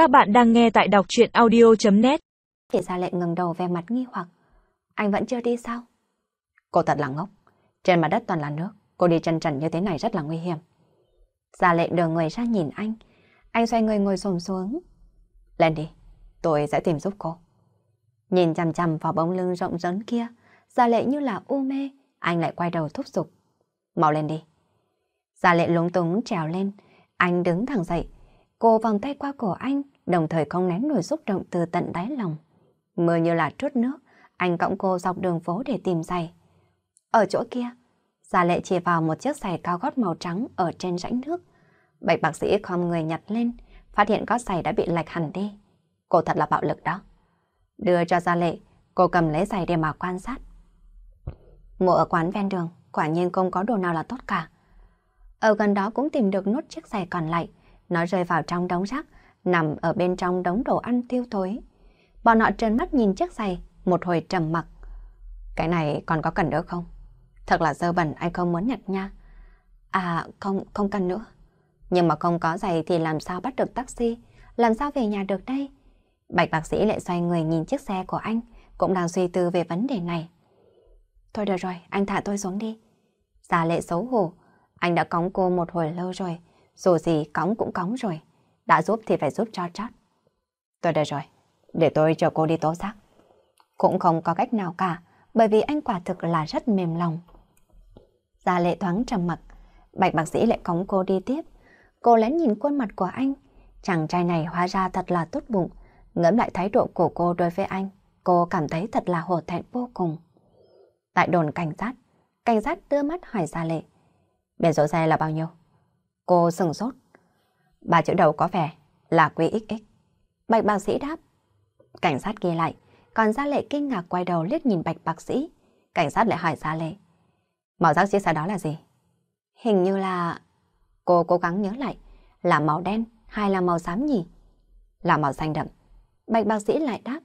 Các bạn đang nghe tại đọc chuyện audio.net Thì ra lệ ngừng đầu về mặt nghi hoặc. Anh vẫn chưa đi sao? Cô thật là ngốc. Trên mặt đất toàn là nước. Cô đi chân trần như thế này rất là nguy hiểm. Gia lệ đưa người ra nhìn anh. Anh xoay người ngồi xổm xuống. Lên đi. Tôi sẽ tìm giúp cô. Nhìn chằm chằm vào bóng lưng rộng rớn kia. Gia lệ như là u mê. Anh lại quay đầu thúc giục. Mau lên đi. Gia lệ lúng túng trèo lên. Anh đứng thẳng dậy. Cô vòng tay qua cổ anh, đồng thời không nén nổi xúc động từ tận đáy lòng. Mưa như là trút nước, anh cõng cô dọc đường phố để tìm giày. Ở chỗ kia, Gia Lệ chỉ vào một chiếc giày cao gót màu trắng ở trên rãnh nước. Bạch bác sĩ khom người nhặt lên, phát hiện gót giày đã bị lệch hẳn đi. Cô thật là bạo lực đó. Đưa cho Gia Lệ, cô cầm lấy giày để mà quan sát. Mua ở quán ven đường, quả nhiên không có đồ nào là tốt cả. Ở gần đó cũng tìm được nốt chiếc giày còn lại, nó rơi vào trong đống rác, nằm ở bên trong đống đồ ăn thiêu thối. Bọn họ trợn mắt nhìn chiếc giày, một hồi trầm mặc. Cái này còn có cần nữa không? Thật là dơ bẩn, anh không muốn nhặt nha. À, không, không cần nữa. Nhưng mà không có giày thì làm sao bắt được taxi, làm sao về nhà được đây? Bạch bác sĩ lại xoay người nhìn chiếc xe của anh, cũng đang suy tư về vấn đề này. Thôi được rồi, anh thả tôi xuống đi. Già lệ xấu hổ, anh đã cóng cô một hồi lâu rồi, dù gì cóng cũng cóng rồi. Đã giúp thì phải giúp cho chót. Tôi đây rồi. Để tôi chờ cô đi tố giác. Cũng không có cách nào cả, bởi vì anh quả thực là rất mềm lòng. Gia lệ thoáng trầm mặc, bạch bác sĩ lại cóng cô đi tiếp. Cô lén nhìn khuôn mặt của anh. Chàng trai này hóa ra thật là tốt bụng. Ngẫm lại thái độ của cô đối với anh, cô cảm thấy thật là hổ thẹn vô cùng. Tại đồn cảnh sát, cảnh sát đưa mắt hỏi Gia lệ. Biển số xe là bao nhiêu? Cô sừng sốt. Ba chữ đầu có vẻ là QXX. Bạch bác sĩ đáp. Cảnh sát ghi lại, còn Gia Lệ kinh ngạc quay đầu liếc nhìn bạch bác sĩ. Cảnh sát lại hỏi Gia Lệ. Màu sắc chiếc xe đó là gì? Hình như là... Cô cố gắng nhớ lại. Là màu đen hay là màu xám nhỉ? Là màu xanh đậm. Bạch bác sĩ lại đáp.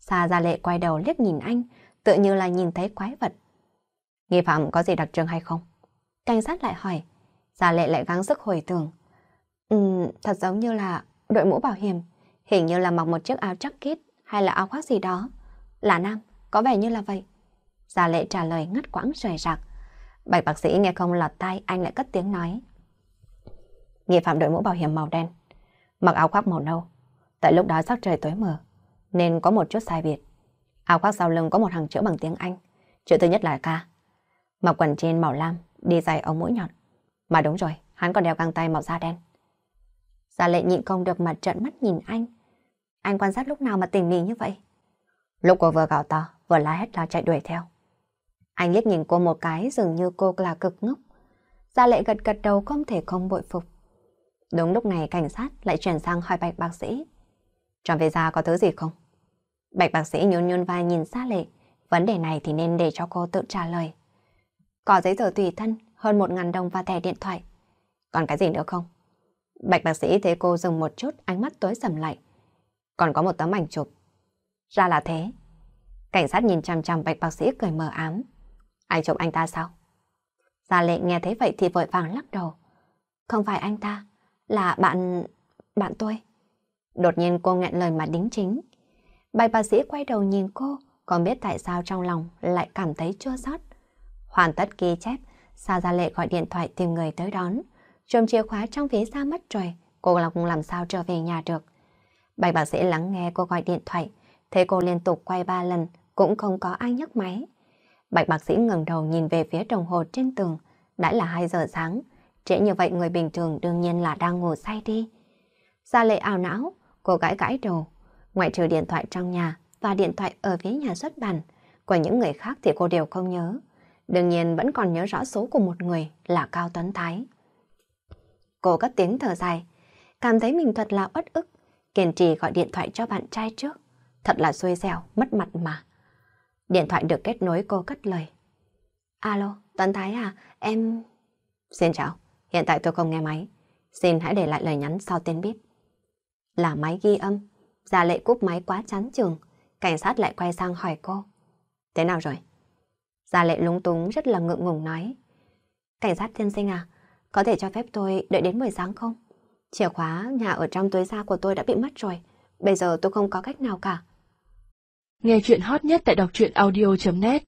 Sa Gia Lệ quay đầu liếc nhìn anh, tự như là nhìn thấy quái vật. Nghi phạm có gì đặc trưng hay không? Cảnh sát lại hỏi. Gia Lệ lại gắng sức hồi tưởng. Ừ, thật giống như là đội mũ bảo hiểm, hình như là mặc một chiếc áo jacket hay là áo khoác gì đó. Là nam, có vẻ như là vậy. Gia Lệ trả lời ngắt quãng rời rạc. Bạch bác sĩ nghe không lọt tai, anh lại cất tiếng nói. Nghi phạm đội mũ bảo hiểm màu đen, mặc áo khoác màu nâu. Tại lúc đó sắc trời tối mờ, nên có một chút sai biệt. Áo khoác sau lưng có một hàng chữ bằng tiếng Anh. Chữ thứ nhất là K. Mặc quần trên màu lam, đi giày ống mũi nhọn. Mà đúng rồi, hắn còn đeo găng tay màu da đen. Gia lệ nhịn không được mặt trợn mắt nhìn anh. Anh quan sát lúc nào mà tỉnh mỉ như vậy? Lúc cô vừa gào to, vừa la hét la chạy đuổi theo. Anh liếc nhìn cô một cái dường như cô là cực ngốc. Gia lệ gật gật đầu không thể không bội phục. Đúng lúc này cảnh sát lại chuyển sang hỏi bạch bác sĩ. Trong về da có thứ gì không? Bạch bác sĩ nhún nhún vai nhìn Gia lệ. Vấn đề này thì nên để cho cô tự trả lời. Có giấy tờ tùy thân, hơn một ngàn đồng và thẻ điện thoại. Còn cái gì nữa không? Bạch bác sĩ thấy cô dừng một chút, ánh mắt tối sầm lại. Còn có một tấm ảnh chụp. Ra là thế. Cảnh sát nhìn chằm chằm bạch bác sĩ cười mờ ám. Anh chụp anh ta sao? Gia lệ nghe thấy vậy thì vội vàng lắc đầu. Không phải anh ta, là bạn... bạn tôi. Đột nhiên cô nghẹn lời mà đính chính. Bạch bác sĩ quay đầu nhìn cô, còn biết tại sao trong lòng lại cảm thấy chua xót. Hoàn tất ghi chép, Sa Gia Lệ gọi điện thoại tìm người tới đón. Trộm chìa khóa trong ví ra mất rồi, cô lòng làm sao trở về nhà được. Bạch bác sĩ lắng nghe cô gọi điện thoại, thấy cô liên tục quay ba lần, cũng không có ai nhấc máy. Bạch bác sĩ ngẩng đầu nhìn về phía đồng hồ trên tường, đã là 2 giờ sáng. Trễ như vậy người bình thường đương nhiên là đang ngủ say đi. Gia lệ ảo não, cô gãi gãi đầu. Ngoại trừ điện thoại trong nhà và điện thoại ở phía nhà xuất bản, của những người khác thì cô đều không nhớ. Đương nhiên vẫn còn nhớ rõ số của một người là Cao Tuấn Thái. Cô cất tiếng thở dài, cảm thấy mình thật là uất ức, kiên trì gọi điện thoại cho bạn trai trước. Thật là xui xẻo, mất mặt mà. Điện thoại được kết nối cô cất lời. Alo, Tuấn Thái à, em... Xin chào, hiện tại tôi không nghe máy. Xin hãy để lại lời nhắn sau tên bíp. Là máy ghi âm. Gia lệ cúp máy quá chán trường. Cảnh sát lại quay sang hỏi cô. Thế nào rồi? Gia lệ lúng túng rất là ngượng ngùng nói. Cảnh sát thiên sinh à, có thể cho phép tôi đợi đến buổi sáng không? Chìa khóa nhà ở trong túi da của tôi đã bị mất rồi. Bây giờ tôi không có cách nào cả. Nghe chuyện hot nhất tại đọc truyện audio.net